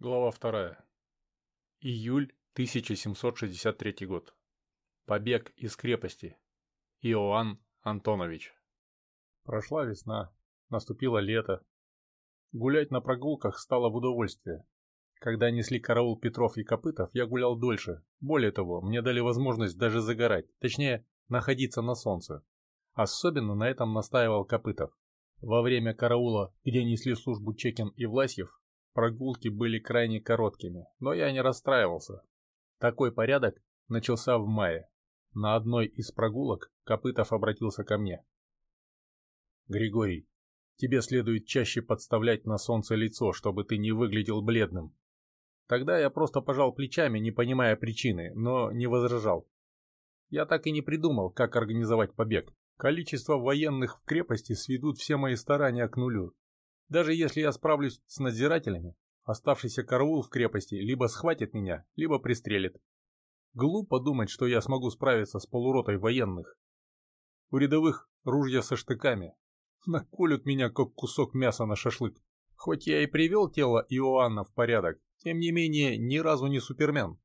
Глава 2. Июль 1763 год. Побег из крепости. Иоанн Антонович. Прошла весна, наступило лето. Гулять на прогулках стало в удовольствие. Когда несли караул Петров и Копытов, я гулял дольше. Более того, мне дали возможность даже загорать, точнее, находиться на солнце. Особенно на этом настаивал Копытов. Во время караула, где несли службу Чекин и Власьев, Прогулки были крайне короткими, но я не расстраивался. Такой порядок начался в мае. На одной из прогулок Копытов обратился ко мне. «Григорий, тебе следует чаще подставлять на солнце лицо, чтобы ты не выглядел бледным». Тогда я просто пожал плечами, не понимая причины, но не возражал. Я так и не придумал, как организовать побег. Количество военных в крепости сведут все мои старания к нулю. Даже если я справлюсь с надзирателями, оставшийся караул в крепости либо схватит меня, либо пристрелит. Глупо думать, что я смогу справиться с полуротой военных. У рядовых ружья со штыками. Наколют меня, как кусок мяса на шашлык. Хоть я и привел тело Иоанна в порядок, тем не менее ни разу не супермен.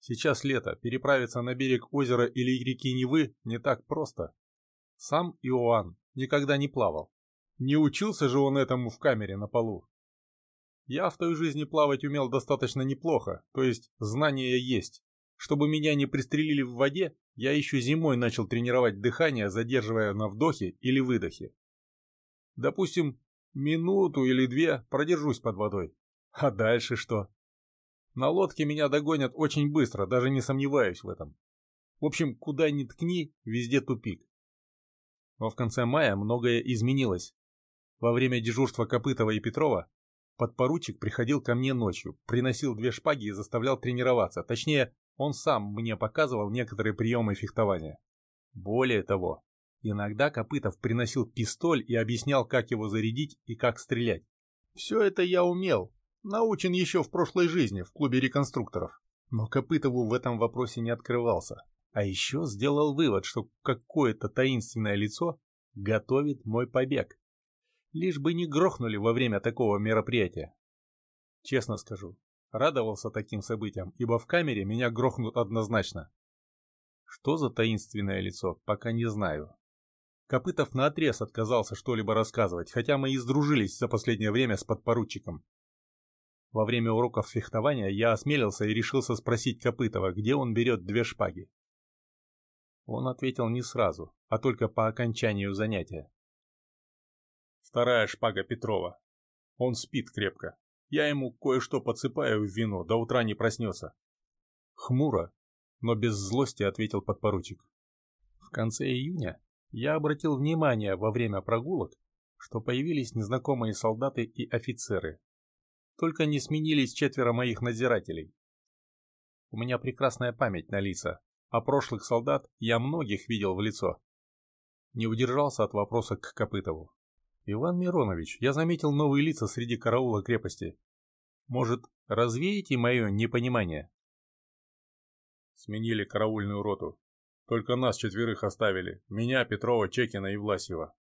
Сейчас лето, переправиться на берег озера или реки Невы не так просто. Сам Иоанн никогда не плавал. Не учился же он этому в камере на полу. Я в той жизни плавать умел достаточно неплохо, то есть знания есть. Чтобы меня не пристрелили в воде, я еще зимой начал тренировать дыхание, задерживая на вдохе или выдохе. Допустим, минуту или две продержусь под водой. А дальше что? На лодке меня догонят очень быстро, даже не сомневаюсь в этом. В общем, куда ни ткни, везде тупик. Но в конце мая многое изменилось. Во время дежурства Копытова и Петрова подпоручик приходил ко мне ночью, приносил две шпаги и заставлял тренироваться. Точнее, он сам мне показывал некоторые приемы фехтования. Более того, иногда Копытов приносил пистоль и объяснял, как его зарядить и как стрелять. Все это я умел, научен еще в прошлой жизни в клубе реконструкторов. Но Копытову в этом вопросе не открывался. А еще сделал вывод, что какое-то таинственное лицо готовит мой побег лишь бы не грохнули во время такого мероприятия. Честно скажу, радовался таким событиям, ибо в камере меня грохнут однозначно. Что за таинственное лицо, пока не знаю. Копытов наотрез отказался что-либо рассказывать, хотя мы и сдружились за последнее время с подпоручиком. Во время уроков фехтования я осмелился и решился спросить Копытова, где он берет две шпаги. Он ответил не сразу, а только по окончанию занятия. Вторая шпага Петрова. Он спит крепко. Я ему кое-что подсыпаю в вино, до утра не проснется. Хмуро, но без злости ответил подпоручик. В конце июня я обратил внимание во время прогулок, что появились незнакомые солдаты и офицеры. Только не сменились четверо моих надзирателей. У меня прекрасная память на лица, а прошлых солдат я многих видел в лицо. Не удержался от вопроса к Копытову. «Иван Миронович, я заметил новые лица среди караула крепости. Может, развеете мое непонимание?» Сменили караульную роту. Только нас четверых оставили. Меня, Петрова, Чекина и Власьева.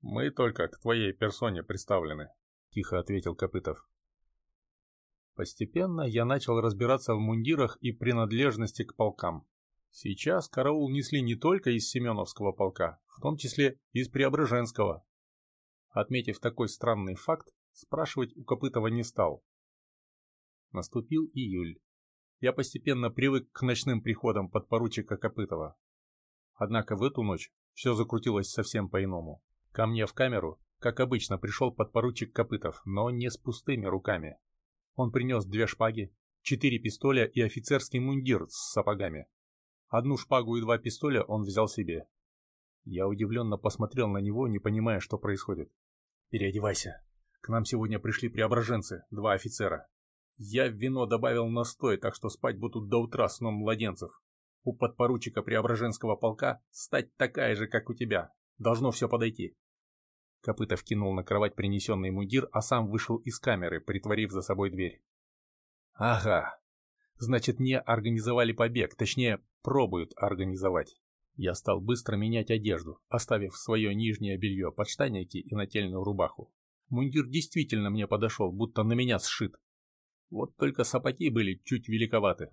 Мы только к твоей персоне представлены, тихо ответил Копытов. Постепенно я начал разбираться в мундирах и принадлежности к полкам. Сейчас караул несли не только из Семеновского полка, в том числе из Преображенского, Отметив такой странный факт, спрашивать у Копытова не стал. Наступил июль. Я постепенно привык к ночным приходам подпоручика Копытова. Однако в эту ночь все закрутилось совсем по-иному. Ко мне в камеру, как обычно, пришел подпоручик Копытов, но не с пустыми руками. Он принес две шпаги, четыре пистоля и офицерский мундир с сапогами. Одну шпагу и два пистоля он взял себе. Я удивленно посмотрел на него, не понимая, что происходит. «Переодевайся. К нам сегодня пришли преображенцы, два офицера. Я вино добавил настой, так что спать будут до утра сном младенцев. У подпоручика Преображенского полка стать такая же, как у тебя. Должно все подойти». Копытов кинул на кровать принесенный мундир, а сам вышел из камеры, притворив за собой дверь. «Ага. Значит, не организовали побег, точнее, пробуют организовать. Я стал быстро менять одежду, оставив свое нижнее белье, подштанники и нательную рубаху. Мундир действительно мне подошел, будто на меня сшит. Вот только сапоги были чуть великоваты.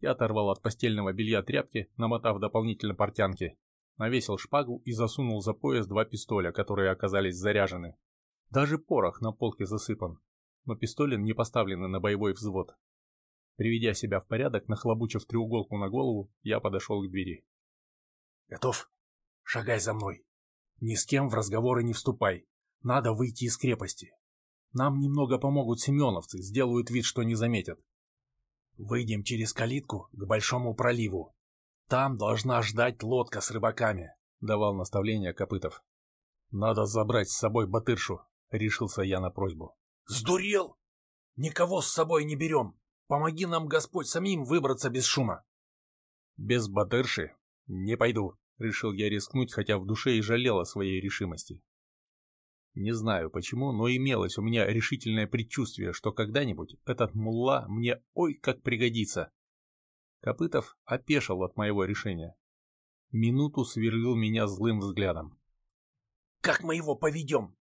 Я оторвал от постельного белья тряпки, намотав дополнительно портянки, навесил шпагу и засунул за пояс два пистоля, которые оказались заряжены. Даже порох на полке засыпан, но пистоли не поставлены на боевой взвод. Приведя себя в порядок, нахлобучив треуголку на голову, я подошел к двери. «Готов? Шагай за мной. Ни с кем в разговоры не вступай. Надо выйти из крепости. Нам немного помогут семеновцы, сделают вид, что не заметят. Выйдем через калитку к большому проливу. Там должна ждать лодка с рыбаками», — давал наставление Копытов. «Надо забрать с собой Батыршу», — решился я на просьбу. «Сдурел? Никого с собой не берем. Помоги нам, Господь, самим выбраться без шума». «Без Батырши не пойду», — решил я рискнуть, хотя в душе и жалел о своей решимости. Не знаю почему, но имелось у меня решительное предчувствие, что когда-нибудь этот мулла мне ой как пригодится. Копытов опешил от моего решения. Минуту сверлил меня злым взглядом. «Как мы его поведем?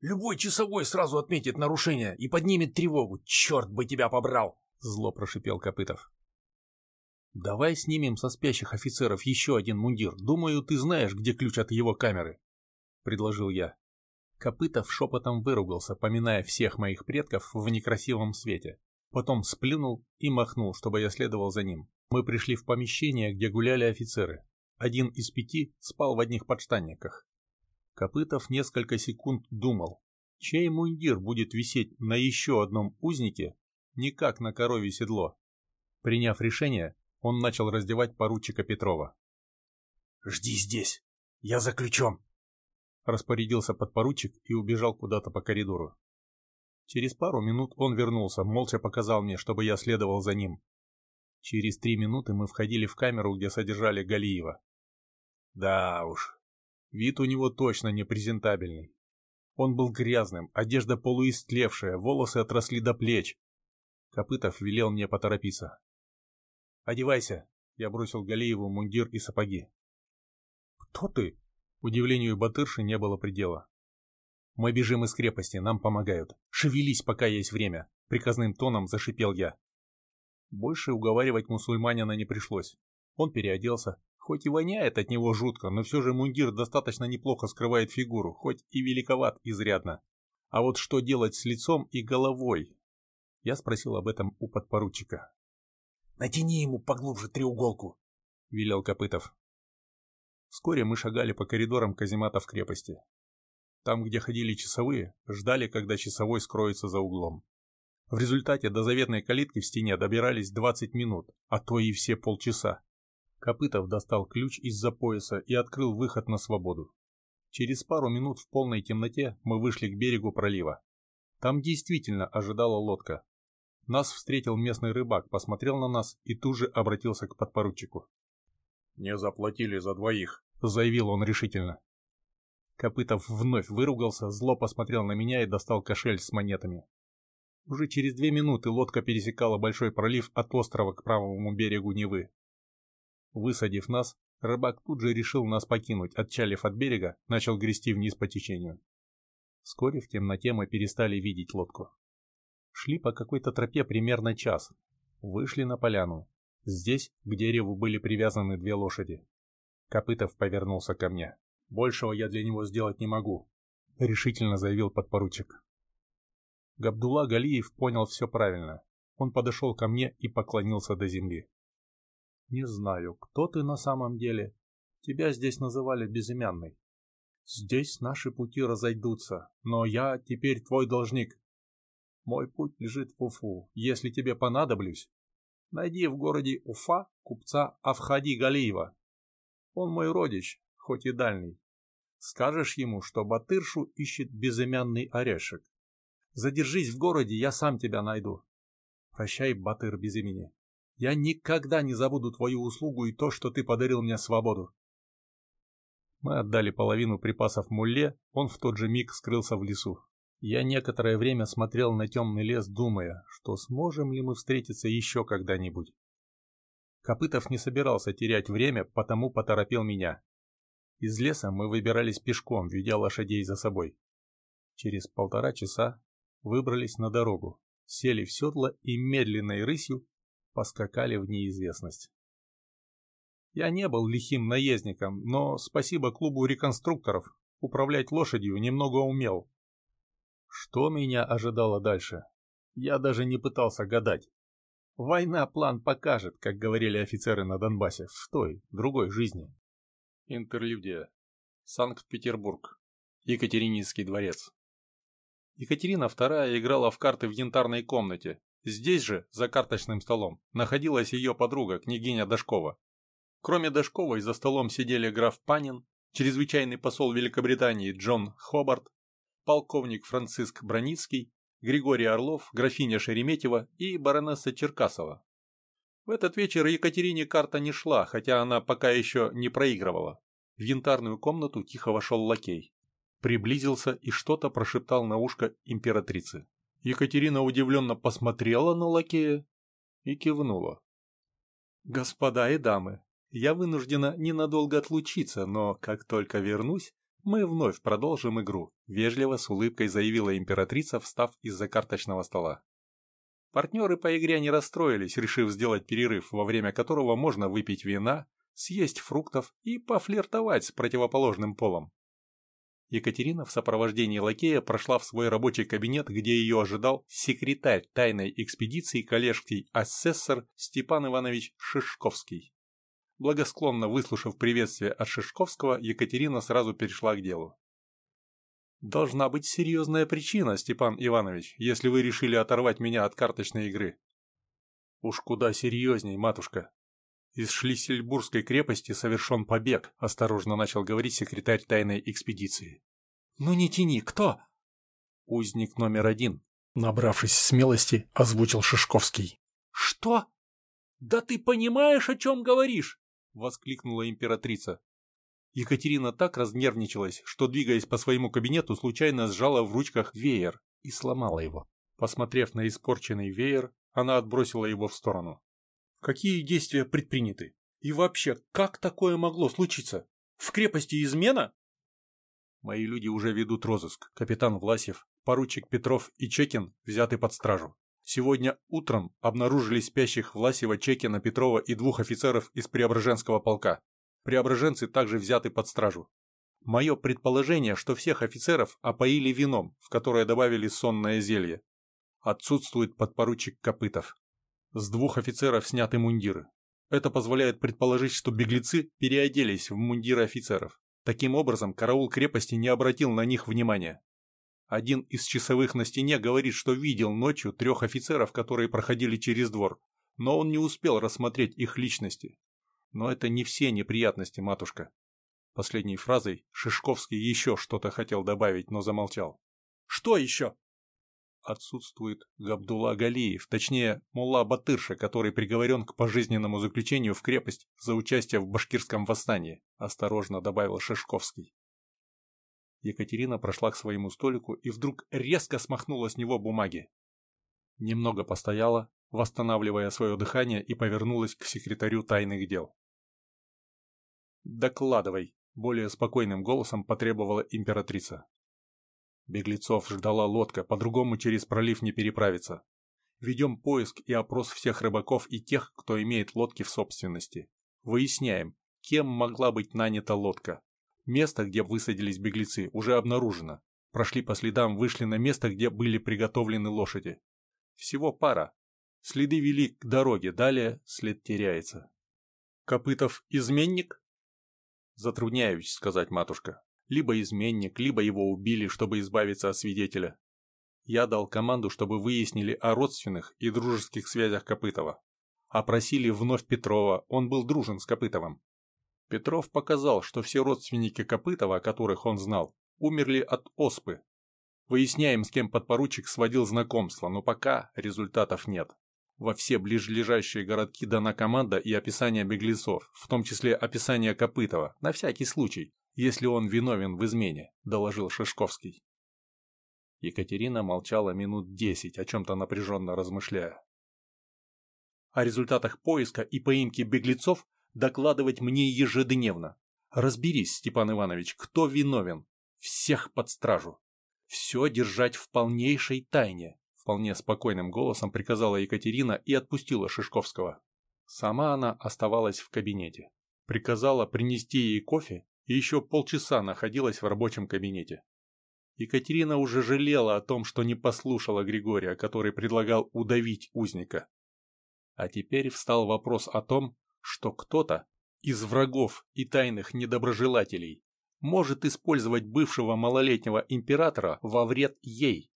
Любой часовой сразу отметит нарушение и поднимет тревогу. Черт бы тебя побрал!» Зло прошипел Копытов. «Давай снимем со спящих офицеров еще один мундир. Думаю, ты знаешь, где ключ от его камеры», — предложил я. Копытов шепотом выругался, поминая всех моих предков в некрасивом свете. Потом сплюнул и махнул, чтобы я следовал за ним. Мы пришли в помещение, где гуляли офицеры. Один из пяти спал в одних подштанниках. Копытов несколько секунд думал, чей мундир будет висеть на еще одном узнике, не как на корове седло. Приняв решение, он начал раздевать поручика Петрова. «Жди здесь, я за ключом», распорядился подпоручик и убежал куда-то по коридору. Через пару минут он вернулся, молча показал мне, чтобы я следовал за ним. Через три минуты мы входили в камеру, где содержали Галиева. Да уж, вид у него точно не презентабельный. Он был грязным, одежда полуистлевшая, волосы отросли до плеч. Копытов велел мне поторопиться. «Одевайся!» — я бросил Галиеву мундир и сапоги. «Кто ты?» Удивлению Батырши не было предела. «Мы бежим из крепости, нам помогают. Шевелись, пока есть время!» — приказным тоном зашипел я. Больше уговаривать мусульманина не пришлось. Он переоделся. Хоть и воняет от него жутко, но все же мундир достаточно неплохо скрывает фигуру, хоть и великоват изрядно. А вот что делать с лицом и головой? Я спросил об этом у подпоручика. «Натяни ему поглубже треуголку», — велел Копытов. Вскоре мы шагали по коридорам казематов крепости. Там, где ходили часовые, ждали, когда часовой скроется за углом. В результате до заветной калитки в стене добирались 20 минут, а то и все полчаса. Копытов достал ключ из-за пояса и открыл выход на свободу. Через пару минут в полной темноте мы вышли к берегу пролива. Там действительно ожидала лодка. Нас встретил местный рыбак, посмотрел на нас и тут же обратился к подпоручику. «Не заплатили за двоих», — заявил он решительно. Копытов вновь выругался, зло посмотрел на меня и достал кошель с монетами. Уже через две минуты лодка пересекала большой пролив от острова к правому берегу Невы. Высадив нас, рыбак тут же решил нас покинуть, отчалив от берега, начал грести вниз по течению. Вскоре в темноте мы перестали видеть лодку. Шли по какой-то тропе примерно час. Вышли на поляну. Здесь к дереву были привязаны две лошади. Копытов повернулся ко мне. «Большего я для него сделать не могу», — решительно заявил подпоручик. Габдулла Галиев понял все правильно. Он подошел ко мне и поклонился до земли. «Не знаю, кто ты на самом деле. Тебя здесь называли безымянной. Здесь наши пути разойдутся, но я теперь твой должник. Мой путь лежит в Уфу. Если тебе понадоблюсь, Найди в городе Уфа купца Авхади Галиева. Он мой родич, хоть и дальний. Скажешь ему, что Батыршу ищет безымянный орешек. Задержись в городе, я сам тебя найду. Прощай, Батыр без имени. Я никогда не забуду твою услугу и то, что ты подарил мне свободу. Мы отдали половину припасов Мулле, он в тот же миг скрылся в лесу. Я некоторое время смотрел на темный лес, думая, что сможем ли мы встретиться еще когда-нибудь. Копытов не собирался терять время, потому поторопил меня. Из леса мы выбирались пешком, ведя лошадей за собой. Через полтора часа выбрались на дорогу. сели в седло и медленной рысью поскакали в неизвестность. Я не был лихим наездником, но спасибо клубу реконструкторов, управлять лошадью немного умел. Что меня ожидало дальше? Я даже не пытался гадать. Война план покажет, как говорили офицеры на Донбассе, в той, другой жизни. Интерлюдия. Санкт-Петербург. Екатерининский дворец. Екатерина II играла в карты в янтарной комнате. Здесь же, за карточным столом, находилась ее подруга, княгиня Дашкова. Кроме Дашковой за столом сидели граф Панин, чрезвычайный посол Великобритании Джон Хобарт, полковник Франциск Броницкий, Григорий Орлов, графиня Шереметьева и баронесса Черкасова. В этот вечер Екатерине карта не шла, хотя она пока еще не проигрывала. В янтарную комнату тихо вошел лакей. Приблизился и что-то прошептал на ушко императрицы. Екатерина удивленно посмотрела на лакея и кивнула. «Господа и дамы, я вынуждена ненадолго отлучиться, но как только вернусь, мы вновь продолжим игру», — вежливо с улыбкой заявила императрица, встав из-за карточного стола. Партнеры по игре не расстроились, решив сделать перерыв, во время которого можно выпить вина, съесть фруктов и пофлиртовать с противоположным полом. Екатерина в сопровождении лакея прошла в свой рабочий кабинет, где ее ожидал секретарь тайной экспедиции коллежский асессор Степан Иванович Шишковский. Благосклонно выслушав приветствие от Шишковского, Екатерина сразу перешла к делу. «Должна быть серьезная причина, Степан Иванович, если вы решили оторвать меня от карточной игры». «Уж куда серьезней, матушка. Из Шлиссельбургской крепости совершен побег», – осторожно начал говорить секретарь тайной экспедиции. «Ну не тяни, кто?» «Узник номер один», – набравшись смелости, озвучил Шишковский. «Что? Да ты понимаешь, о чем говоришь?» — воскликнула императрица. Екатерина так разнервничалась, что, двигаясь по своему кабинету, случайно сжала в ручках веер и сломала его. Посмотрев на испорченный веер, она отбросила его в сторону. Какие действия предприняты? И вообще, как такое могло случиться? В крепости измена? Мои люди уже ведут розыск. Капитан Власев, поручик Петров и Чекин взяты под стражу. Сегодня утром обнаружили спящих Власева, Чекина, Петрова и двух офицеров из Преображенского полка. Преображенцы также взяты под стражу. Мое предположение, что всех офицеров опоили вином, в которое добавили сонное зелье. Отсутствует подпоручик Копытов. С двух офицеров сняты мундиры. Это позволяет предположить, что беглецы переоделись в мундиры офицеров. Таким образом, караул крепости не обратил на них внимания. Один из часовых на стене говорит, что видел ночью трех офицеров, которые проходили через двор, но он не успел рассмотреть их личности. Но это не все неприятности, матушка. Последней фразой Шишковский еще что-то хотел добавить, но замолчал. «Что еще?» Отсутствует Габдулла Галиев, точнее, Мулла Батырша, который приговорен к пожизненному заключению в крепость за участие в башкирском восстании, осторожно добавил Шишковский. Екатерина прошла к своему столику и вдруг резко смахнула с него бумаги. Немного постояла, восстанавливая свое дыхание, и повернулась к секретарю тайных дел. «Докладывай», — более спокойным голосом потребовала императрица. Беглецов ждала лодка, по-другому через пролив не переправиться. Ведем поиск и опрос всех рыбаков и тех, кто имеет лодки в собственности. Выясняем, кем могла быть нанята лодка, Место, где высадились беглецы, уже обнаружено. Прошли по следам, вышли на место, где были приготовлены лошади. Всего пара. Следы вели к дороге, далее след теряется. Копытов изменник? Затрудняюсь сказать, матушка. Либо изменник, либо его убили, чтобы избавиться от свидетеля. Я дал команду, чтобы выяснили о родственных и дружеских связях Копытова. Опросили вновь Петрова, он был дружен с Копытовым. Петров показал, что все родственники Копытова, которых он знал, умерли от оспы. Выясняем, с кем подпоручик сводил знакомство, но пока результатов нет. Во все ближайшие городки дана команда и описание беглецов, в том числе описание Копытова, на всякий случай, если он виновен в измене, доложил Шишковский. Екатерина молчала минут десять, о чем-то напряженно размышляя. О результатах поиска и поимки беглецов докладывать мне ежедневно. Разберись, Степан Иванович, кто виновен. Всех под стражу. Все держать в полнейшей тайне. вполне спокойным голосом приказала Екатерина и отпустила Шишковского. Сама она оставалась в кабинете. Приказала принести ей кофе и еще полчаса находилась в рабочем кабинете. Екатерина уже жалела о том, что не послушала Григория, который предлагал удавить узника. А теперь встал вопрос о том, что кто-то из врагов и тайных недоброжелателей может использовать бывшего малолетнего императора во вред ей.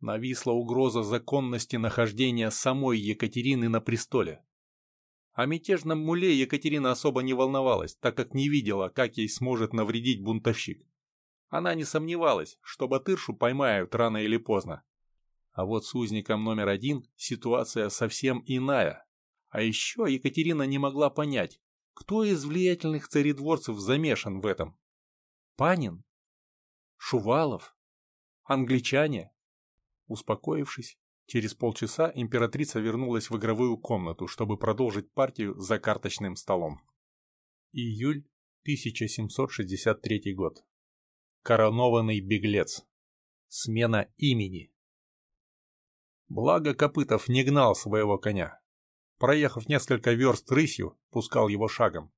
Нависла угроза законности нахождения самой Екатерины на престоле. О мятежном муле Екатерина особо не волновалась, так как не видела, как ей сможет навредить бунтовщик. Она не сомневалась, что Батыршу поймают рано или поздно. А вот с узником номер один ситуация совсем иная. А еще Екатерина не могла понять, кто из влиятельных царедворцев замешан в этом. Панин? Шувалов? Англичане? Успокоившись, через полчаса императрица вернулась в игровую комнату, чтобы продолжить партию за карточным столом. Июль 1763 год. Коронованный беглец. Смена имени. Благо Копытов не гнал своего коня. Проехав несколько верст рысью, пускал его шагом.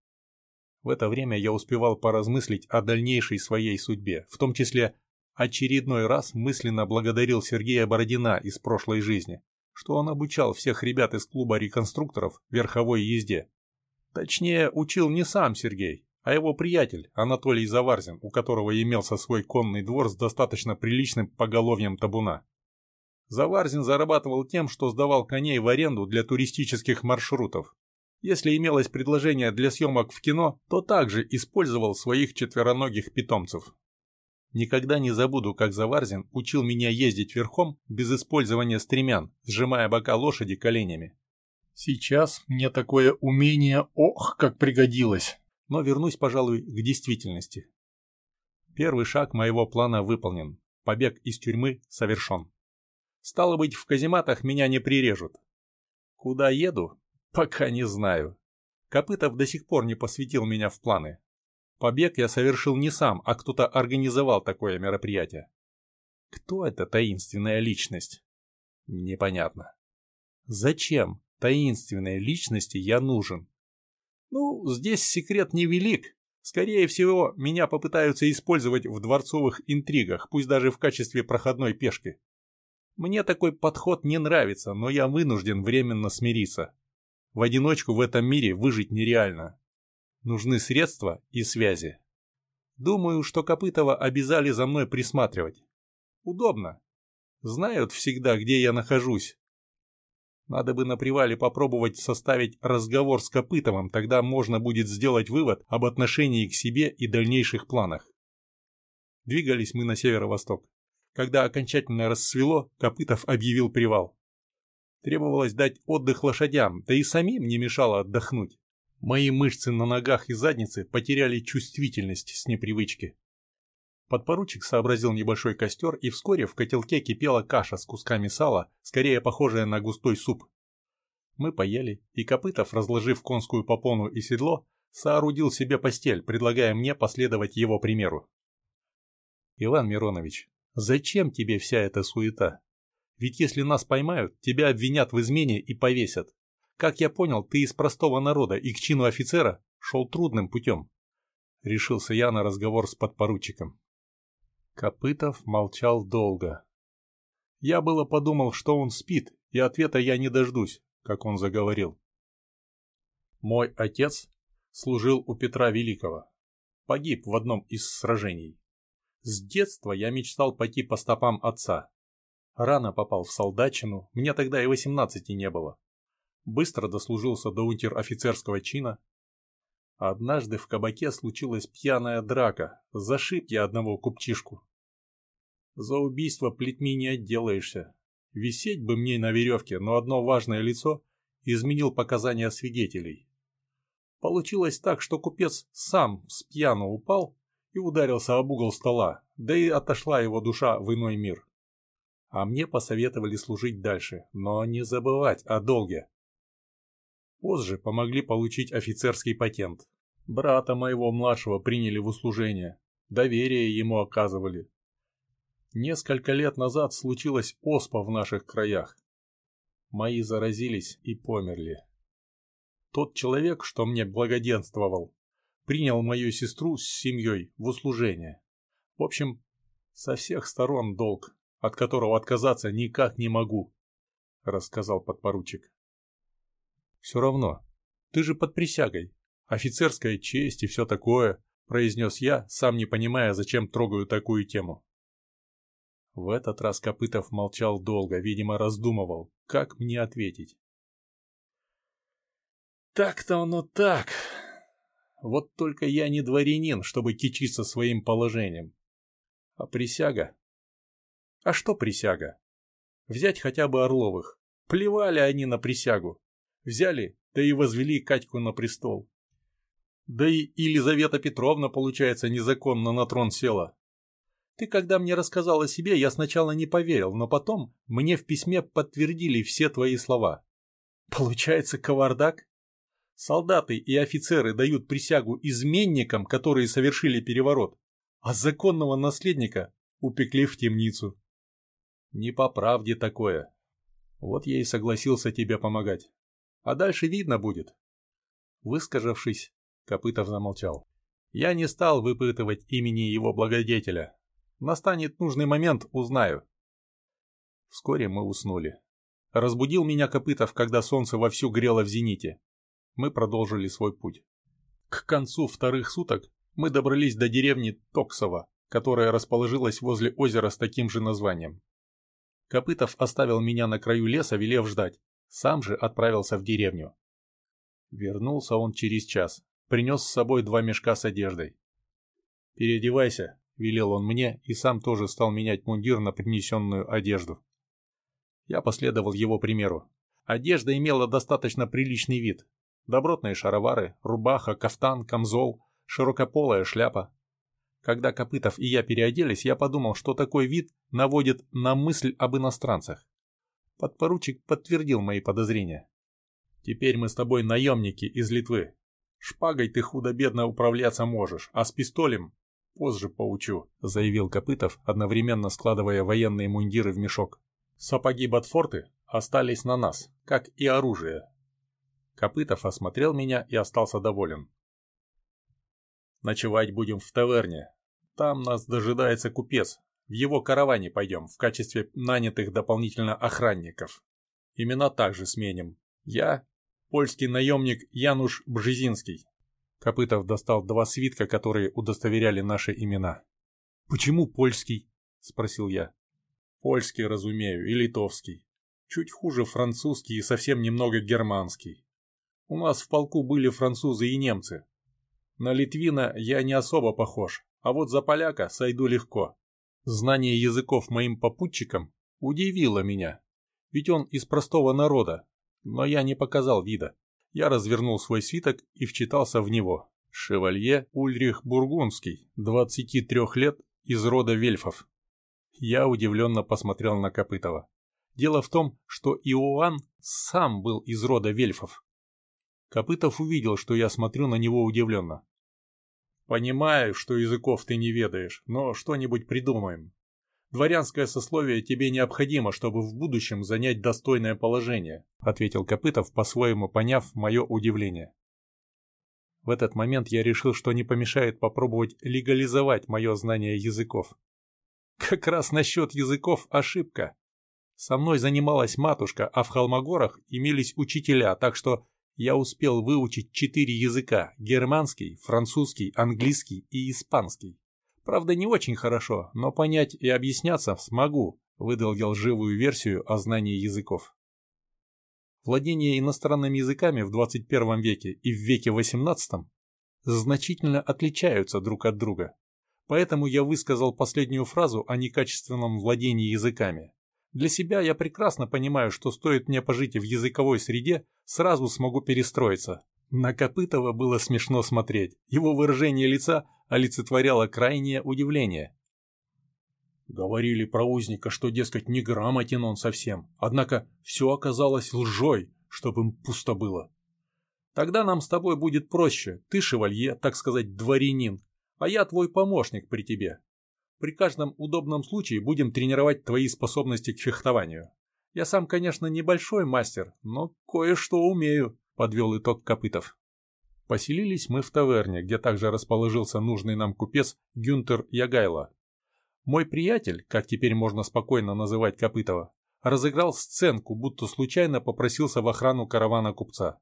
В это время я успевал поразмыслить о дальнейшей своей судьбе, в том числе очередной раз мысленно благодарил Сергея Бородина из прошлой жизни, что он обучал всех ребят из клуба реконструкторов верховой езде. Точнее, учил не сам Сергей, а его приятель Анатолий Заварзин, у которого имелся свой конный двор с достаточно приличным поголовьем табуна. Заварзин зарабатывал тем, что сдавал коней в аренду для туристических маршрутов. Если имелось предложение для съемок в кино, то также использовал своих четвероногих питомцев. Никогда не забуду, как Заварзин учил меня ездить верхом без использования стремян, сжимая бока лошади коленями. Сейчас мне такое умение, ох, как пригодилось но вернусь, пожалуй, к действительности. Первый шаг моего плана выполнен. Побег из тюрьмы совершен. Стало быть, в казематах меня не прирежут. Куда еду? Пока не знаю. Копытов до сих пор не посвятил меня в планы. Побег я совершил не сам, а кто-то организовал такое мероприятие. Кто эта таинственная личность? Непонятно. Зачем таинственной личности я нужен? Ну, здесь секрет невелик. Скорее всего, меня попытаются использовать в дворцовых интригах, пусть даже в качестве проходной пешки. Мне такой подход не нравится, но я вынужден временно смириться. В одиночку в этом мире выжить нереально. Нужны средства и связи. Думаю, что Копытова обязали за мной присматривать. Удобно. Знают всегда, где я нахожусь, надо бы на привале попробовать составить разговор с Копытовым, тогда можно будет сделать вывод об отношении к себе и дальнейших планах. Двигались мы на северо-восток. Когда окончательно рассвело, Копытов объявил привал. Требовалось дать отдых лошадям, да и самим не мешало отдохнуть. Мои мышцы на ногах и заднице потеряли чувствительность с непривычки. Подпоручик сообразил небольшой костер, и вскоре в котелке кипела каша с кусками сала, скорее похожая на густой суп. Мы поели, и Копытов, разложив конскую попону и седло, соорудил себе постель, предлагая мне последовать его примеру. «Иван Миронович, зачем тебе вся эта суета? Ведь если нас поймают, тебя обвинят в измене и повесят. Как я понял, ты из простого народа и к чину офицера шел трудным путем». Решился я на разговор с подпоручиком. Копытов молчал долго. Я было подумал, что он спит, и ответа я не дождусь, как он заговорил. Мой отец служил у Петра Великого. Погиб в одном из сражений. С детства я мечтал пойти по стопам отца. Рано попал в солдатчину, мне тогда и восемнадцати не было. Быстро дослужился до унтер-офицерского чина. Однажды в кабаке случилась пьяная драка, зашиб я одного купчишку. За убийство плетьми не отделаешься. Висеть бы мне на веревке, но одно важное лицо изменил показания свидетелей. Получилось так, что купец сам с пьяну упал и ударился об угол стола, да и отошла его душа в иной мир. А мне посоветовали служить дальше, но не забывать о долге. Позже помогли получить офицерский патент. Брата моего младшего приняли в услужение, доверие ему оказывали, Несколько лет назад случилась оспа в наших краях. Мои заразились и померли. Тот человек, что мне благоденствовал, принял мою сестру с семьей в услужение. В общем, со всех сторон долг, от которого отказаться никак не могу, — рассказал подпоручик. Все равно, ты же под присягой, офицерская честь и все такое, — произнес я, сам не понимая, зачем трогаю такую тему. В этот раз Копытов молчал долго, видимо, раздумывал, как мне ответить. «Так-то оно так. Вот только я не дворянин, чтобы кичиться своим положением. А присяга? А что присяга? Взять хотя бы Орловых. Плевали они на присягу. Взяли, да и возвели Катьку на престол. Да и Елизавета Петровна, получается, незаконно на трон села. Ты когда мне рассказал о себе, я сначала не поверил, но потом мне в письме подтвердили все твои слова. Получается кавардак? Солдаты и офицеры дают присягу изменникам, которые совершили переворот, а законного наследника упекли в темницу. Не по правде такое. Вот я и согласился тебе помогать. А дальше видно будет. Выскажавшись, Копытов замолчал. Я не стал выпытывать имени его благодетеля, Настанет нужный момент, узнаю. Вскоре мы уснули. Разбудил меня Копытов, когда солнце вовсю грело в зените. Мы продолжили свой путь. К концу вторых суток мы добрались до деревни Токсово, которая расположилась возле озера с таким же названием. Копытов оставил меня на краю леса, велев ждать. Сам же отправился в деревню. Вернулся он через час. Принес с собой два мешка с одеждой. «Переодевайся, — велел он мне и сам тоже стал менять мундир на принесенную одежду. Я последовал его примеру. Одежда имела достаточно приличный вид. Добротные шаровары, рубаха, кафтан, камзол, широкополая шляпа. Когда Копытов и я переоделись, я подумал, что такой вид наводит на мысль об иностранцах. Подпоручик подтвердил мои подозрения. «Теперь мы с тобой наемники из Литвы. Шпагой ты худо-бедно управляться можешь, а с пистолем Позже поучу», — заявил Копытов, одновременно складывая военные мундиры в мешок. «Сапоги Ботфорты остались на нас, как и оружие». Копытов осмотрел меня и остался доволен. «Ночевать будем в таверне. Там нас дожидается купец. В его караване пойдем в качестве нанятых дополнительно охранников. Имена также сменим. Я — польский наемник Януш Бжезинский, Копытов достал два свитка, которые удостоверяли наши имена. «Почему польский?» — спросил я. «Польский, разумею, и литовский. Чуть хуже французский и совсем немного германский. У нас в полку были французы и немцы. На Литвина я не особо похож, а вот за поляка сойду легко. Знание языков моим попутчикам удивило меня, ведь он из простого народа, но я не показал вида. Я развернул свой свиток и вчитался в него. Шевалье Ульрих Бургундский, 23 лет, из рода Вельфов. Я удивленно посмотрел на Копытова. Дело в том, что Иоанн сам был из рода Вельфов. Копытов увидел, что я смотрю на него удивленно. «Понимаю, что языков ты не ведаешь, но что-нибудь придумаем. Дворянское сословие тебе необходимо, чтобы в будущем занять достойное положение», ответил Копытов, по-своему поняв мое удивление. В этот момент я решил, что не помешает попробовать легализовать мое знание языков. Как раз насчет языков ошибка. Со мной занималась матушка, а в Холмогорах имелись учителя, так что я успел выучить четыре языка – германский, французский, английский и испанский. Правда, не очень хорошо, но понять и объясняться смогу, выдал я лживую версию о знании языков. Владение иностранными языками в 21 веке и в веке 18 значительно отличаются друг от друга. Поэтому я высказал последнюю фразу о некачественном владении языками. Для себя я прекрасно понимаю, что стоит мне пожить в языковой среде, сразу смогу перестроиться. На Копытова было смешно смотреть. Его выражение лица олицетворяло крайнее удивление. Говорили про узника, что, дескать, не грамотен он совсем. Однако все оказалось лжой, чтобы им пусто было. Тогда нам с тобой будет проще. Ты шевалье, так сказать, дворянин, а я твой помощник при тебе. При каждом удобном случае будем тренировать твои способности к фехтованию. Я сам, конечно, небольшой мастер, но кое-что умею», — подвел итог Копытов. Поселились мы в таверне, где также расположился нужный нам купец Гюнтер Ягайло. Мой приятель, как теперь можно спокойно называть Копытова, разыграл сценку, будто случайно попросился в охрану каравана купца.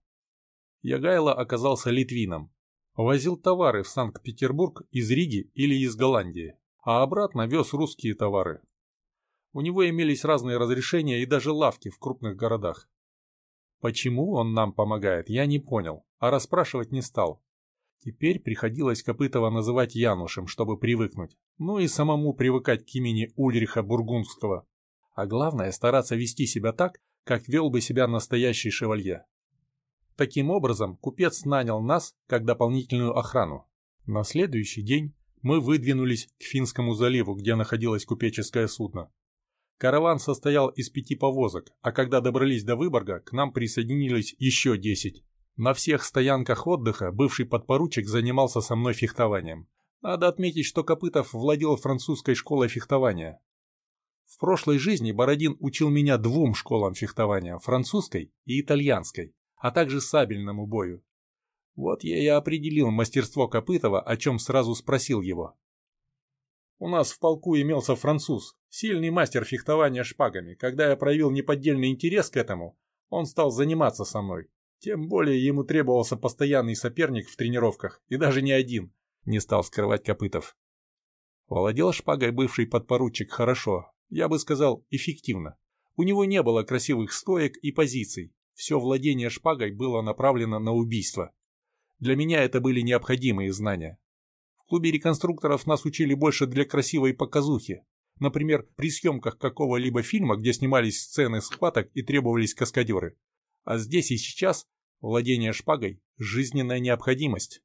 Ягайло оказался литвином. Возил товары в Санкт-Петербург из Риги или из Голландии, а обратно вез русские товары. У него имелись разные разрешения и даже лавки в крупных городах. Почему он нам помогает, я не понял, а расспрашивать не стал. Теперь приходилось Копытова называть Янушем, чтобы привыкнуть, ну и самому привыкать к имени Ульриха Бургундского. А главное, стараться вести себя так, как вел бы себя настоящий шевалье. Таким образом, купец нанял нас как дополнительную охрану. На следующий день мы выдвинулись к Финскому заливу, где находилось купеческое судно. Караван состоял из пяти повозок, а когда добрались до Выборга, к нам присоединились еще десять. На всех стоянках отдыха бывший подпоручик занимался со мной фехтованием. Надо отметить, что Копытов владел французской школой фехтования. В прошлой жизни Бородин учил меня двум школам фехтования – французской и итальянской, а также сабельному бою. Вот я и определил мастерство Копытова, о чем сразу спросил его. У нас в полку имелся француз, сильный мастер фехтования шпагами. Когда я проявил неподдельный интерес к этому, он стал заниматься со мной. Тем более ему требовался постоянный соперник в тренировках, и даже не один, не стал скрывать Копытов. Владел шпагой бывший подпоручик хорошо, я бы сказал, эффективно. У него не было красивых стоек и позиций. Все владение шпагой было направлено на убийство. Для меня это были необходимые знания клубе реконструкторов нас учили больше для красивой показухи. Например, при съемках какого-либо фильма, где снимались сцены схваток и требовались каскадеры. А здесь и сейчас владение шпагой – жизненная необходимость.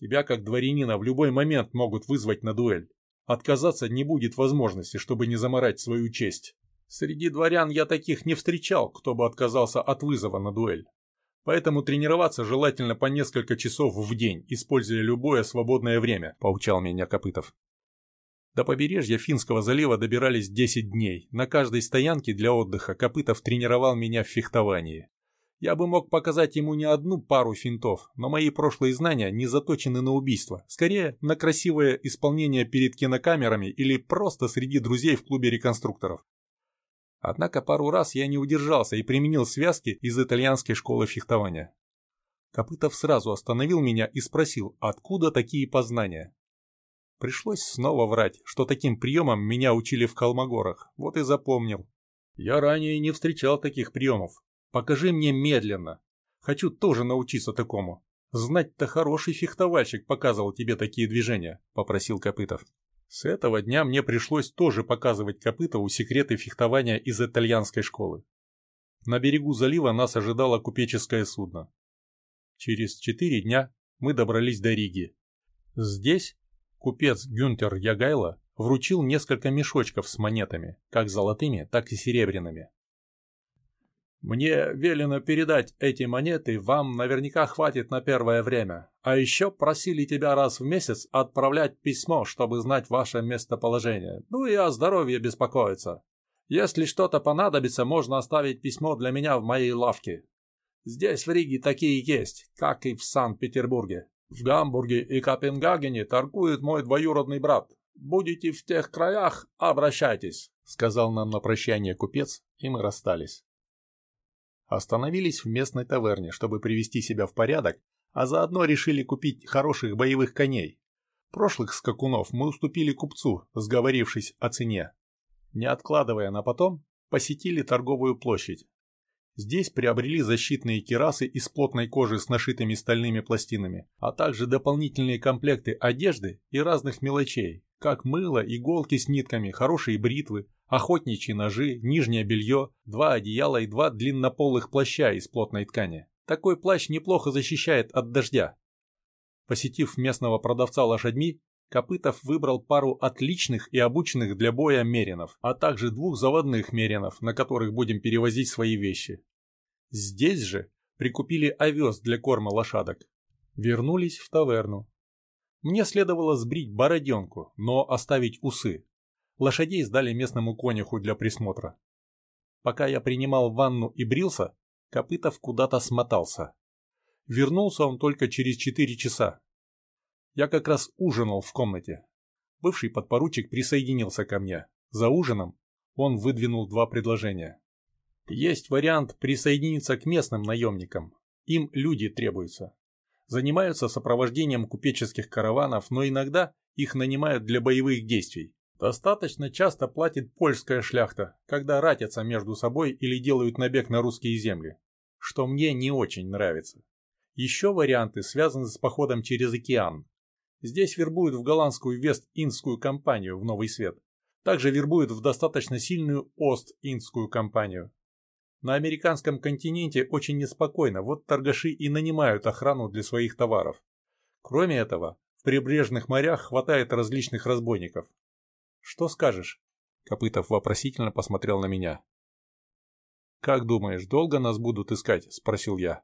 Тебя, как дворянина, в любой момент могут вызвать на дуэль. Отказаться не будет возможности, чтобы не заморать свою честь. Среди дворян я таких не встречал, кто бы отказался от вызова на дуэль. Поэтому тренироваться желательно по несколько часов в день, используя любое свободное время, поучал меня Копытов. До побережья Финского залива добирались 10 дней. На каждой стоянке для отдыха Копытов тренировал меня в фехтовании. Я бы мог показать ему не одну пару финтов, но мои прошлые знания не заточены на убийство. Скорее, на красивое исполнение перед кинокамерами или просто среди друзей в клубе реконструкторов. Однако пару раз я не удержался и применил связки из итальянской школы фехтования. Копытов сразу остановил меня и спросил, откуда такие познания. Пришлось снова врать, что таким приемом меня учили в Холмогорах, вот и запомнил. Я ранее не встречал таких приемов. Покажи мне медленно. Хочу тоже научиться такому. Знать-то хороший фехтовальщик показывал тебе такие движения, попросил Копытов. С этого дня мне пришлось тоже показывать Копытову секреты фехтования из итальянской школы. На берегу залива нас ожидало купеческое судно. Через четыре дня мы добрались до Риги. Здесь купец Гюнтер Ягайло вручил несколько мешочков с монетами, как золотыми, так и серебряными. Мне велено передать эти монеты, вам наверняка хватит на первое время. А еще просили тебя раз в месяц отправлять письмо, чтобы знать ваше местоположение. Ну и о здоровье беспокоиться. Если что-то понадобится, можно оставить письмо для меня в моей лавке. Здесь в Риге такие есть, как и в Санкт-Петербурге. В Гамбурге и Копенгагене торгует мой двоюродный брат. Будете в тех краях, обращайтесь», — сказал нам на прощание купец, и мы расстались. Остановились в местной таверне, чтобы привести себя в порядок, а заодно решили купить хороших боевых коней. Прошлых скакунов мы уступили купцу, сговорившись о цене. Не откладывая на потом, посетили торговую площадь. Здесь приобрели защитные кирасы из плотной кожи с нашитыми стальными пластинами, а также дополнительные комплекты одежды и разных мелочей, как мыло, иголки с нитками, хорошие бритвы, охотничьи ножи, нижнее белье, два одеяла и два длиннополых плаща из плотной ткани. Такой плащ неплохо защищает от дождя. Посетив местного продавца лошадьми, Копытов выбрал пару отличных и обученных для боя меринов, а также двух заводных меринов, на которых будем перевозить свои вещи. Здесь же прикупили овес для корма лошадок. Вернулись в таверну. Мне следовало сбрить бороденку, но оставить усы. Лошадей сдали местному конюху для присмотра. Пока я принимал ванну и брился, Копытов куда-то смотался. Вернулся он только через четыре часа. Я как раз ужинал в комнате. Бывший подпоручик присоединился ко мне. За ужином он выдвинул два предложения. Есть вариант присоединиться к местным наемникам. Им люди требуются. Занимаются сопровождением купеческих караванов, но иногда их нанимают для боевых действий. Достаточно часто платит польская шляхта, когда ратятся между собой или делают набег на русские земли, что мне не очень нравится. Еще варианты связаны с походом через океан. Здесь вербуют в голландскую Вест-Индскую компанию в Новый Свет. Также вербуют в достаточно сильную Ост-Индскую компанию. На американском континенте очень неспокойно, вот торгаши и нанимают охрану для своих товаров. Кроме этого, в прибрежных морях хватает различных разбойников, что скажешь?» Копытов вопросительно посмотрел на меня. «Как думаешь, долго нас будут искать?» – спросил я.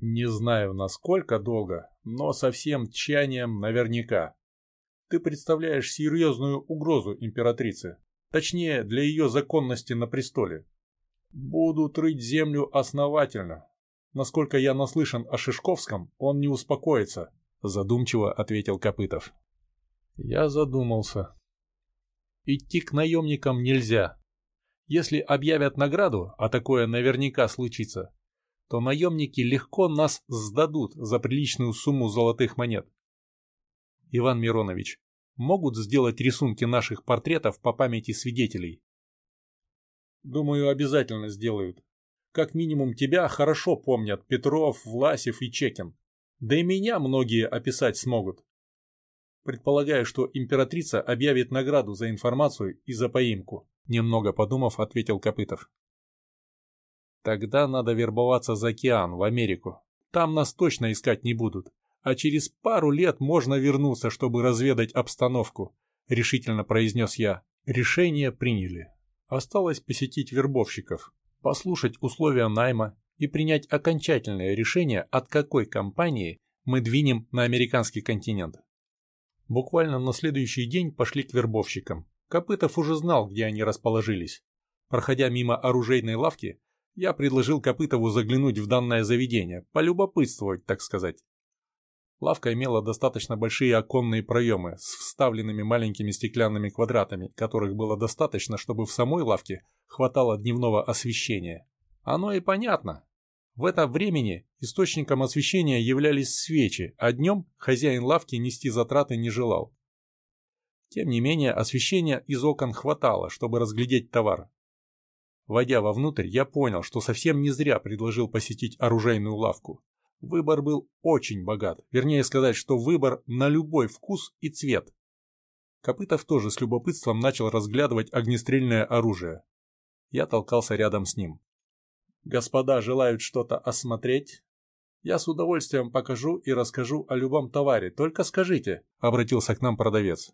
«Не знаю, насколько долго, но со всем тчанием наверняка. Ты представляешь серьезную угрозу императрице, точнее, для ее законности на престоле. Будут рыть землю основательно. Насколько я наслышан о Шишковском, он не успокоится», – задумчиво ответил Копытов. Я задумался. Идти к наемникам нельзя. Если объявят награду, а такое наверняка случится, то наемники легко нас сдадут за приличную сумму золотых монет. Иван Миронович, могут сделать рисунки наших портретов по памяти свидетелей? Думаю, обязательно сделают. Как минимум тебя хорошо помнят Петров, Власев и Чекин. Да и меня многие описать смогут. Предполагаю, что императрица объявит награду за информацию и за поимку. Немного подумав, ответил Копытов. Тогда надо вербоваться за океан, в Америку. Там нас точно искать не будут. А через пару лет можно вернуться, чтобы разведать обстановку, решительно произнес я. Решение приняли. Осталось посетить вербовщиков, послушать условия найма и принять окончательное решение, от какой компании мы двинем на американский континент. Буквально на следующий день пошли к вербовщикам. Копытов уже знал, где они расположились. Проходя мимо оружейной лавки, я предложил Копытову заглянуть в данное заведение, полюбопытствовать, так сказать. Лавка имела достаточно большие оконные проемы с вставленными маленькими стеклянными квадратами, которых было достаточно, чтобы в самой лавке хватало дневного освещения. Оно и понятно. В это времени источником освещения являлись свечи, а днем хозяин лавки нести затраты не желал. Тем не менее, освещения из окон хватало, чтобы разглядеть товар. Войдя вовнутрь, я понял, что совсем не зря предложил посетить оружейную лавку. Выбор был очень богат, вернее сказать, что выбор на любой вкус и цвет. Копытов тоже с любопытством начал разглядывать огнестрельное оружие. Я толкался рядом с ним. Господа желают что-то осмотреть? Я с удовольствием покажу и расскажу о любом товаре, только скажите, обратился к нам продавец.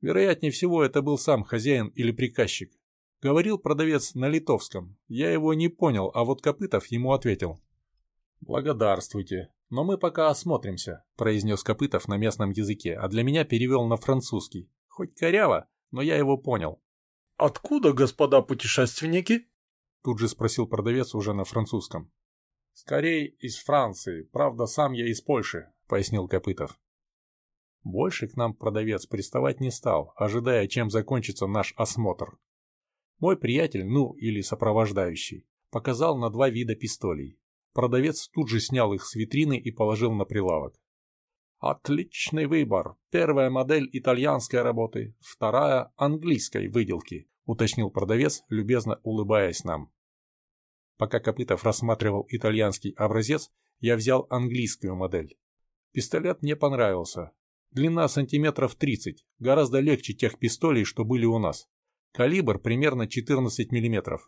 Вероятнее всего, это был сам хозяин или приказчик. Говорил продавец на литовском. Я его не понял, а вот Копытов ему ответил. «Благодарствуйте, но мы пока осмотримся», – произнес Копытов на местном языке, а для меня перевел на французский. Хоть коряво, но я его понял. «Откуда, господа путешественники?» Тут же спросил продавец уже на французском. «Скорей из Франции, правда, сам я из Польши», — пояснил Копытов. Больше к нам продавец приставать не стал, ожидая, чем закончится наш осмотр. Мой приятель, ну или сопровождающий, показал на два вида пистолей. Продавец тут же снял их с витрины и положил на прилавок. «Отличный выбор. Первая модель итальянской работы, вторая английской выделки уточнил продавец, любезно улыбаясь нам. Пока Копытов рассматривал итальянский образец, я взял английскую модель. Пистолет мне понравился. Длина сантиметров 30, гораздо легче тех пистолей, что были у нас. Калибр примерно 14 мм.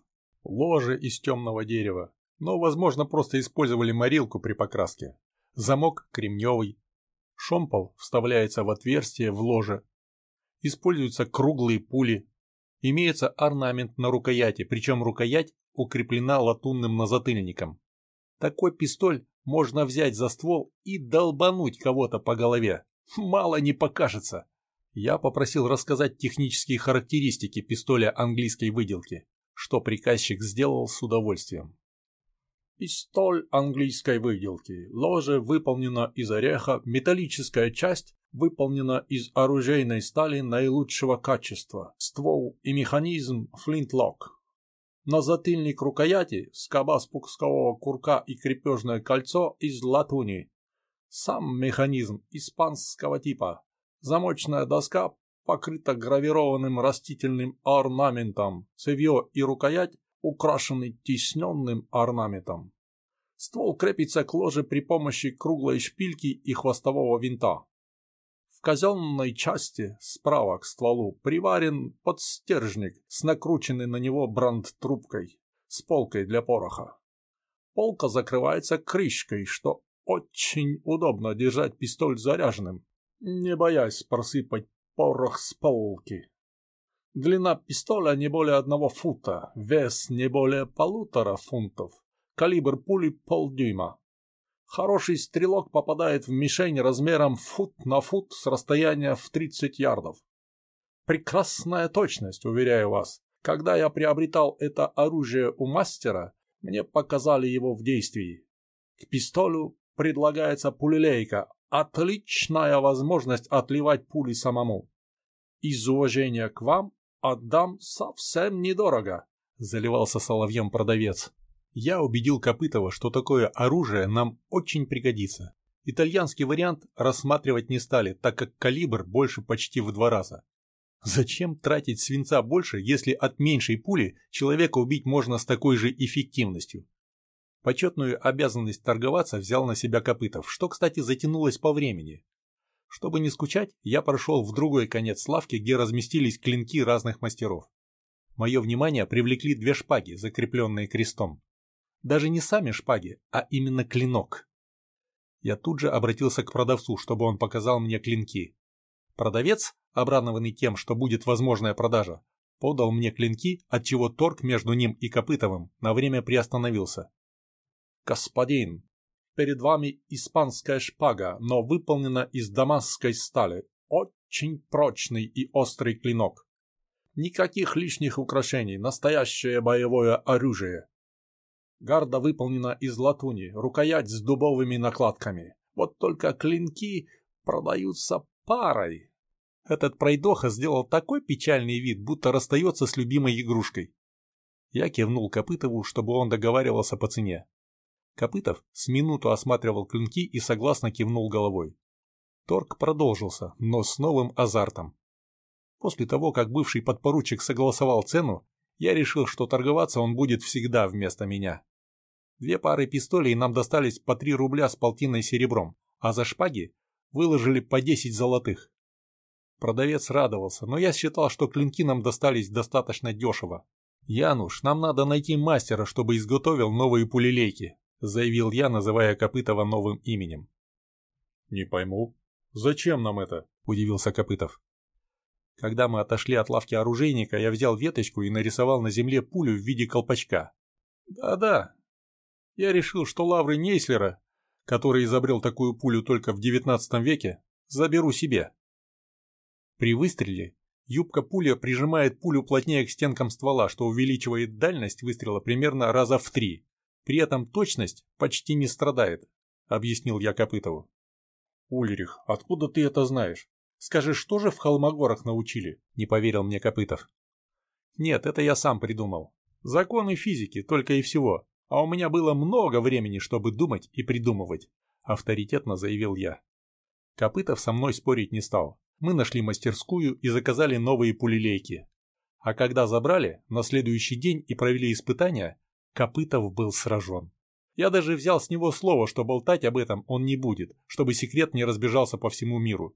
Ложе из темного дерева, но, возможно, просто использовали морилку при покраске. Замок кремневый. Шомпол вставляется в отверстие в ложе. Используются круглые пули, Имеется орнамент на рукояти, причем рукоять укреплена латунным назатыльником. Такой пистоль можно взять за ствол и долбануть кого-то по голове. Мало не покажется. Я попросил рассказать технические характеристики пистоля английской выделки, что приказчик сделал с удовольствием. Пистоль английской выделки. Ложе выполнено из ореха, металлическая часть выполнена из оружейной стали наилучшего качества, ствол и механизм флинтлок. На затыльник рукояти скоба спускового курка и крепежное кольцо из латуни. Сам механизм испанского типа. Замочная доска покрыта гравированным растительным орнаментом, цевье и рукоять украшены тисненным орнаментом. Ствол крепится к ложе при помощи круглой шпильки и хвостового винта казенной части справа к стволу приварен подстержник с накрученной на него бранд-трубкой с полкой для пороха. Полка закрывается крышкой, что очень удобно держать пистоль заряженным, не боясь просыпать порох с полки. Длина пистоля не более одного фута, вес не более полутора фунтов, калибр пули полдюйма. Хороший стрелок попадает в мишень размером фут на фут с расстояния в 30 ярдов. Прекрасная точность, уверяю вас. Когда я приобретал это оружие у мастера, мне показали его в действии. К пистолю предлагается пулелейка, отличная возможность отливать пули самому. Из уважения к вам отдам совсем недорого, заливался соловьем продавец. Я убедил Копытова, что такое оружие нам очень пригодится. Итальянский вариант рассматривать не стали, так как калибр больше почти в два раза. Зачем тратить свинца больше, если от меньшей пули человека убить можно с такой же эффективностью? Почетную обязанность торговаться взял на себя Копытов, что, кстати, затянулось по времени. Чтобы не скучать, я прошел в другой конец лавки, где разместились клинки разных мастеров. Мое внимание привлекли две шпаги, закрепленные крестом. Даже не сами шпаги, а именно клинок. Я тут же обратился к продавцу, чтобы он показал мне клинки. Продавец, обрадованный тем, что будет возможная продажа, подал мне клинки, отчего торг между ним и Копытовым на время приостановился. «Господин, перед вами испанская шпага, но выполнена из дамасской стали. Очень прочный и острый клинок. Никаких лишних украшений, настоящее боевое оружие. Гарда выполнена из латуни, рукоять с дубовыми накладками. Вот только клинки продаются парой. Этот пройдоха сделал такой печальный вид, будто расстается с любимой игрушкой. Я кивнул Копытову, чтобы он договаривался по цене. Копытов с минуту осматривал клинки и согласно кивнул головой. Торг продолжился, но с новым азартом. После того, как бывший подпоручик согласовал цену, я решил, что торговаться он будет всегда вместо меня. Две пары пистолей нам достались по 3 рубля с полтиной серебром, а за шпаги выложили по 10 золотых. Продавец радовался, но я считал, что клинки нам достались достаточно дешево. «Януш, нам надо найти мастера, чтобы изготовил новые пулелейки», заявил я, называя Копытова новым именем. «Не пойму. Зачем нам это?» – удивился Копытов. Когда мы отошли от лавки оружейника, я взял веточку и нарисовал на земле пулю в виде колпачка. «Да-да, я решил, что лавры Нейслера, который изобрел такую пулю только в XIX веке, заберу себе. При выстреле юбка пули прижимает пулю плотнее к стенкам ствола, что увеличивает дальность выстрела примерно раза в три. При этом точность почти не страдает, объяснил я Копытову. Ульрих, откуда ты это знаешь? Скажи, что же в Холмогорах научили? Не поверил мне Копытов. Нет, это я сам придумал. Законы физики, только и всего а у меня было много времени, чтобы думать и придумывать», — авторитетно заявил я. Копытов со мной спорить не стал. Мы нашли мастерскую и заказали новые пулелейки. А когда забрали, на следующий день и провели испытания, Копытов был сражен. Я даже взял с него слово, что болтать об этом он не будет, чтобы секрет не разбежался по всему миру.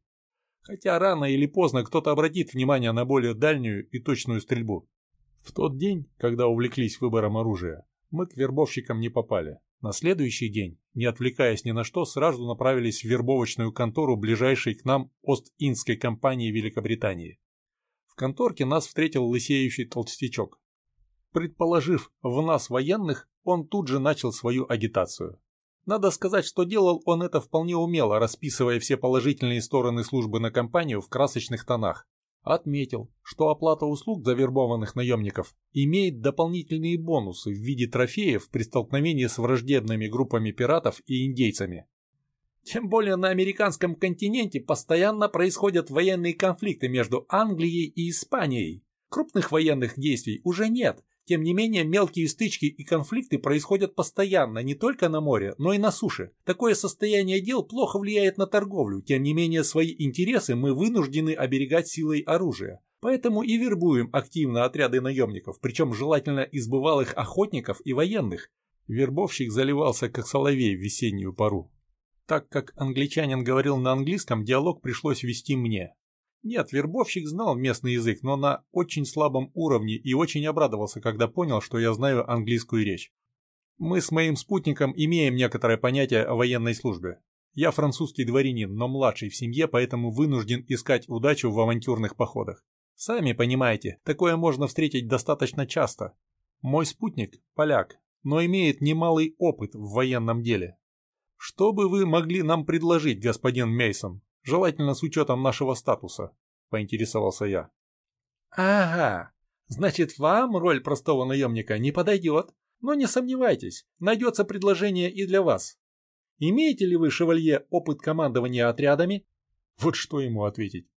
Хотя рано или поздно кто-то обратит внимание на более дальнюю и точную стрельбу. В тот день, когда увлеклись выбором оружия, мы к вербовщикам не попали. На следующий день, не отвлекаясь ни на что, сразу направились в вербовочную контору ближайшей к нам Ост-Индской компании Великобритании. В конторке нас встретил лысеющий толстячок. Предположив в нас военных, он тут же начал свою агитацию. Надо сказать, что делал он это вполне умело, расписывая все положительные стороны службы на компанию в красочных тонах. Отметил, что оплата услуг завербованных наемников имеет дополнительные бонусы в виде трофеев при столкновении с враждебными группами пиратов и индейцами. Тем более на американском континенте постоянно происходят военные конфликты между Англией и Испанией. Крупных военных действий уже нет, тем не менее, мелкие стычки и конфликты происходят постоянно не только на море, но и на суше. Такое состояние дел плохо влияет на торговлю, тем не менее свои интересы мы вынуждены оберегать силой оружия. Поэтому и вербуем активно отряды наемников, причем желательно из бывалых охотников и военных. Вербовщик заливался как соловей в весеннюю пару. Так как англичанин говорил на английском, диалог пришлось вести мне. Нет, вербовщик знал местный язык, но на очень слабом уровне и очень обрадовался, когда понял, что я знаю английскую речь. Мы с моим спутником имеем некоторое понятие о военной службе. Я французский дворянин, но младший в семье, поэтому вынужден искать удачу в авантюрных походах. Сами понимаете, такое можно встретить достаточно часто. Мой спутник – поляк, но имеет немалый опыт в военном деле. Что бы вы могли нам предложить, господин Мейсон? Желательно с учетом нашего статуса», — поинтересовался я. «Ага, значит, вам роль простого наемника не подойдет, но не сомневайтесь, найдется предложение и для вас. Имеете ли вы, шевалье, опыт командования отрядами?» Вот что ему ответить.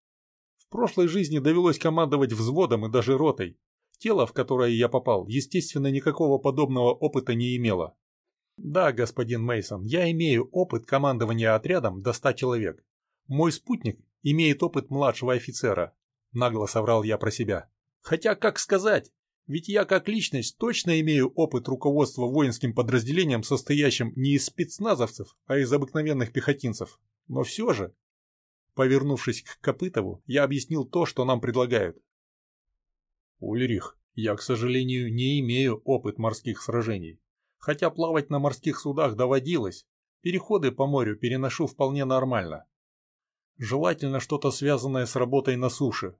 В прошлой жизни довелось командовать взводом и даже ротой. Тело, в которое я попал, естественно, никакого подобного опыта не имело. Да, господин Мейсон, я имею опыт командования отрядом до ста человек. Мой спутник имеет опыт младшего офицера, нагло соврал я про себя. Хотя, как сказать, ведь я как личность точно имею опыт руководства воинским подразделением, состоящим не из спецназовцев, а из обыкновенных пехотинцев. Но все же... Повернувшись к Копытову, я объяснил то, что нам предлагают. Ульрих, я, к сожалению, не имею опыт морских сражений. Хотя плавать на морских судах доводилось, переходы по морю переношу вполне нормально. Желательно что-то связанное с работой на суше.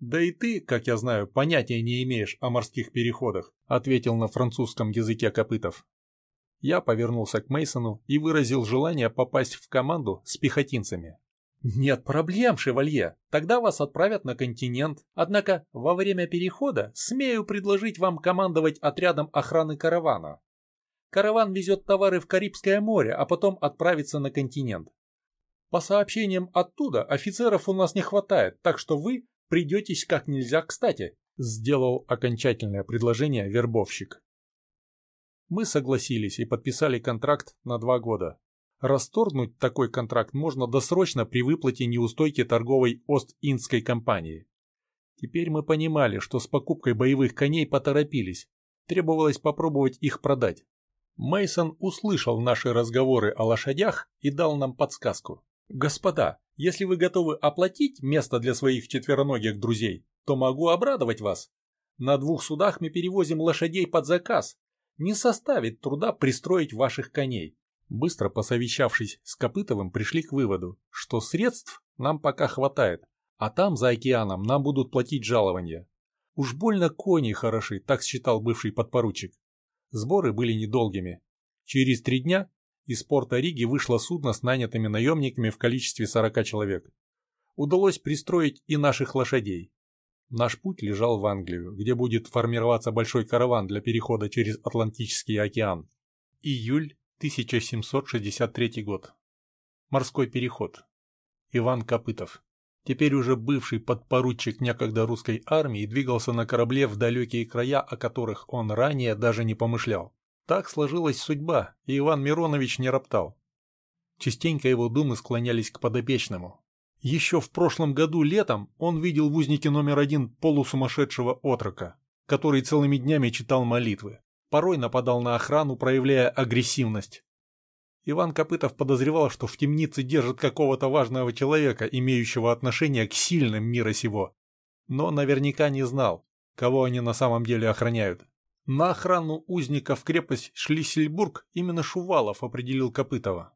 Да и ты, как я знаю, понятия не имеешь о морских переходах, ответил на французском языке Копытов. Я повернулся к Мейсону и выразил желание попасть в команду с пехотинцами. «Нет проблем, шевалье. Тогда вас отправят на континент. Однако во время перехода смею предложить вам командовать отрядом охраны каравана. Караван везет товары в Карибское море, а потом отправится на континент. По сообщениям оттуда, офицеров у нас не хватает, так что вы придетесь как нельзя кстати», — сделал окончательное предложение вербовщик. Мы согласились и подписали контракт на два года. Расторгнуть такой контракт можно досрочно при выплате неустойки торговой Ост-Индской компании. Теперь мы понимали, что с покупкой боевых коней поторопились. Требовалось попробовать их продать. Мейсон услышал наши разговоры о лошадях и дал нам подсказку. «Господа, если вы готовы оплатить место для своих четвероногих друзей, то могу обрадовать вас. На двух судах мы перевозим лошадей под заказ. Не составит труда пристроить ваших коней». Быстро посовещавшись с Копытовым, пришли к выводу, что средств нам пока хватает, а там, за океаном, нам будут платить жалования. Уж больно кони хороши, так считал бывший подпоручик. Сборы были недолгими. Через три дня из порта Риги вышло судно с нанятыми наемниками в количестве 40 человек. Удалось пристроить и наших лошадей. Наш путь лежал в Англию, где будет формироваться большой караван для перехода через Атлантический океан. Июль 1763 год. Морской переход. Иван Копытов. Теперь уже бывший подпоручик некогда русской армии двигался на корабле в далекие края, о которых он ранее даже не помышлял. Так сложилась судьба, и Иван Миронович не роптал. Частенько его думы склонялись к подопечному. Еще в прошлом году летом он видел в узнике номер один полусумасшедшего отрока, который целыми днями читал молитвы. Порой нападал на охрану, проявляя агрессивность. Иван Копытов подозревал, что в темнице держат какого-то важного человека, имеющего отношение к сильным мира сего. Но наверняка не знал, кого они на самом деле охраняют. На охрану узника в крепость Шлиссельбург именно Шувалов определил Копытова.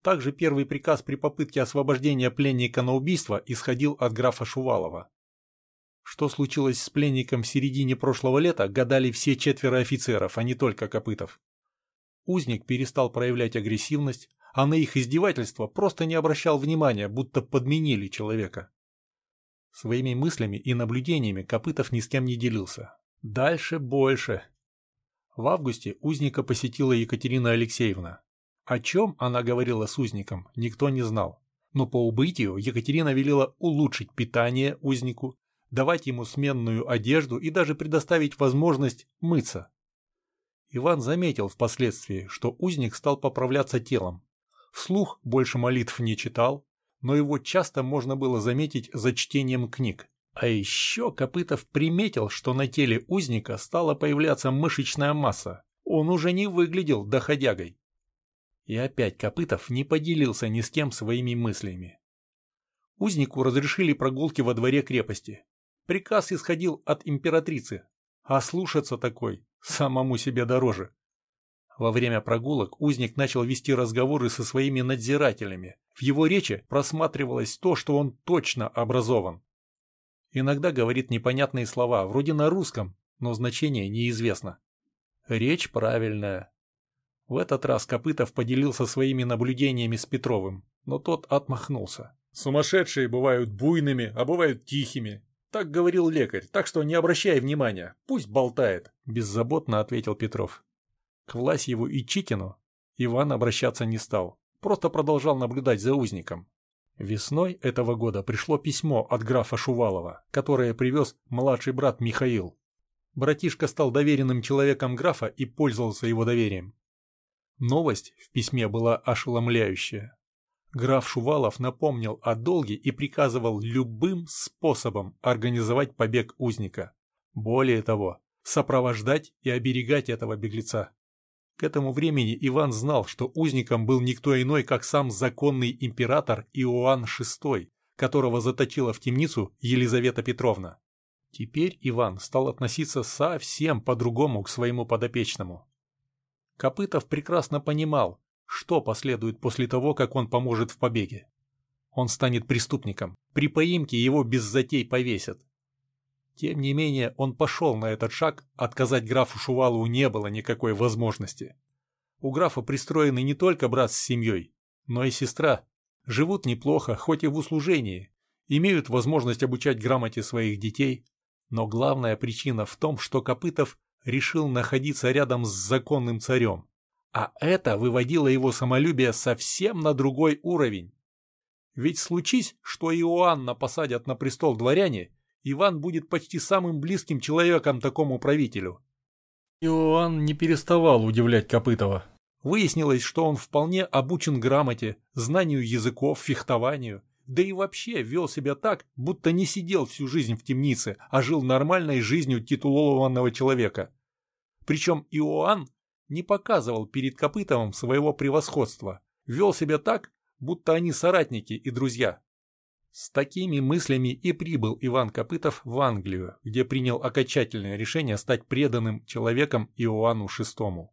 Также первый приказ при попытке освобождения пленника на убийство исходил от графа Шувалова. Что случилось с пленником в середине прошлого лета, гадали все четверо офицеров, а не только Копытов. Узник перестал проявлять агрессивность, а на их издевательство просто не обращал внимания, будто подменили человека. Своими мыслями и наблюдениями Копытов ни с кем не делился. Дальше больше. В августе узника посетила Екатерина Алексеевна. О чем она говорила с узником, никто не знал. Но по убытию Екатерина велела улучшить питание узнику, давать ему сменную одежду и даже предоставить возможность мыться. Иван заметил впоследствии, что узник стал поправляться телом. Вслух больше молитв не читал, но его часто можно было заметить за чтением книг. А еще Копытов приметил, что на теле узника стала появляться мышечная масса. Он уже не выглядел доходягой. И опять Копытов не поделился ни с кем своими мыслями. Узнику разрешили прогулки во дворе крепости. Приказ исходил от императрицы, а слушаться такой самому себе дороже. Во время прогулок узник начал вести разговоры со своими надзирателями. В его речи просматривалось то, что он точно образован. Иногда говорит непонятные слова, вроде на русском, но значение неизвестно. Речь правильная. В этот раз Копытов поделился своими наблюдениями с Петровым, но тот отмахнулся. «Сумасшедшие бывают буйными, а бывают тихими. Так говорил лекарь, так что не обращай внимания, пусть болтает», – беззаботно ответил Петров. К Власьеву и Чикину Иван обращаться не стал, просто продолжал наблюдать за узником. Весной этого года пришло письмо от графа Шувалова, которое привез младший брат Михаил. Братишка стал доверенным человеком графа и пользовался его доверием. Новость в письме была ошеломляющая. Граф Шувалов напомнил о долге и приказывал любым способом организовать побег узника. Более того, сопровождать и оберегать этого беглеца. К этому времени Иван знал, что узником был никто иной, как сам законный император Иоанн VI, которого заточила в темницу Елизавета Петровна. Теперь Иван стал относиться совсем по-другому к своему подопечному. Копытов прекрасно понимал, что последует после того, как он поможет в побеге? Он станет преступником. При поимке его без затей повесят. Тем не менее, он пошел на этот шаг, отказать графу Шувалову не было никакой возможности. У графа пристроены не только брат с семьей, но и сестра. Живут неплохо, хоть и в услужении, имеют возможность обучать грамоте своих детей, но главная причина в том, что Копытов решил находиться рядом с законным царем. А это выводило его самолюбие совсем на другой уровень. Ведь случись, что Иоанна посадят на престол дворяне, Иван будет почти самым близким человеком такому правителю. Иоанн не переставал удивлять Копытова. Выяснилось, что он вполне обучен грамоте, знанию языков, фехтованию, да и вообще вел себя так, будто не сидел всю жизнь в темнице, а жил нормальной жизнью титулованного человека. Причем Иоанн не показывал перед Копытовым своего превосходства, вел себя так, будто они соратники и друзья. С такими мыслями и прибыл Иван Копытов в Англию, где принял окончательное решение стать преданным человеком Иоанну VI.